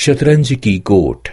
शतरंज की गोट।